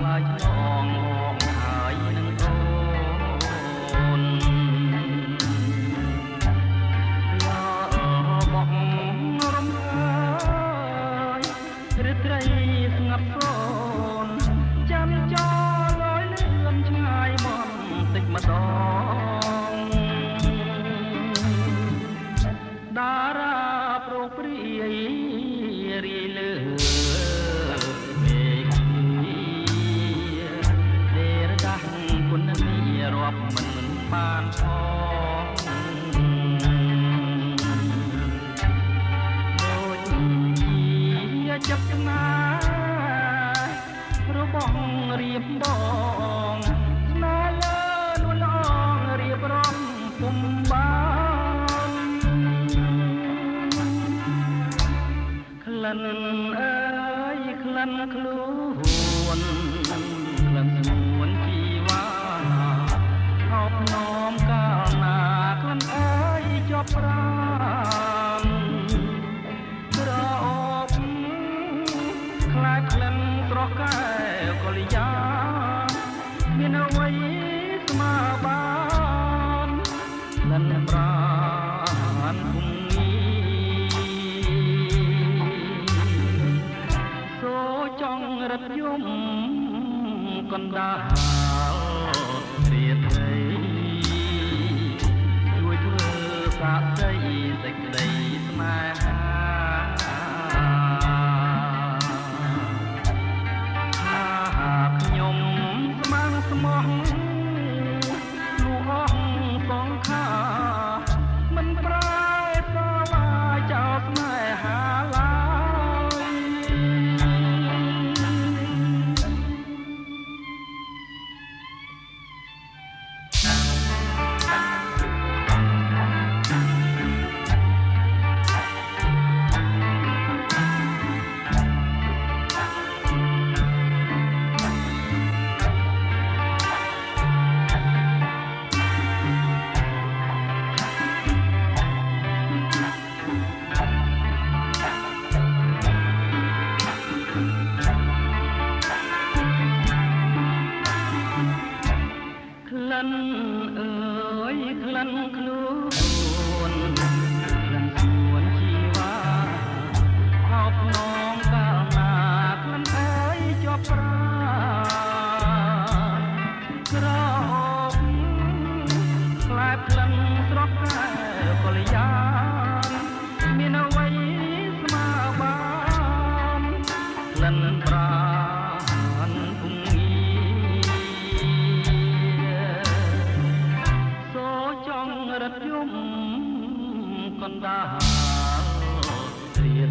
ឆ្លើយឆ្លងងហើយនឹងអូនលោកបករំខាយរត្រីស្ងាត់សូនចាំចូលលយលឿនឆ្ងាយមកតិចម្ដងតារាប្រុសព្រាយរីលឿន ដូចជាចិត្តចំណារបស់រៀបដងស្នេហ៍លើនួនឡងរៀបរំពុំបានក្លិនអើយក្លិនខ្លួនក្លិននួនជីវ៉ាហោ បនោមកាលណាក្លិនអើយជាប់ប្រាណក្រអូបខ្លាចក្លិនស្រស់កែវកលយាមានអ្វីស្មើបានក្លិនប្រានគុំងីសូចង់រត់យំកណ្ដាល ចង់រត់យំកណ្ដាលរៀ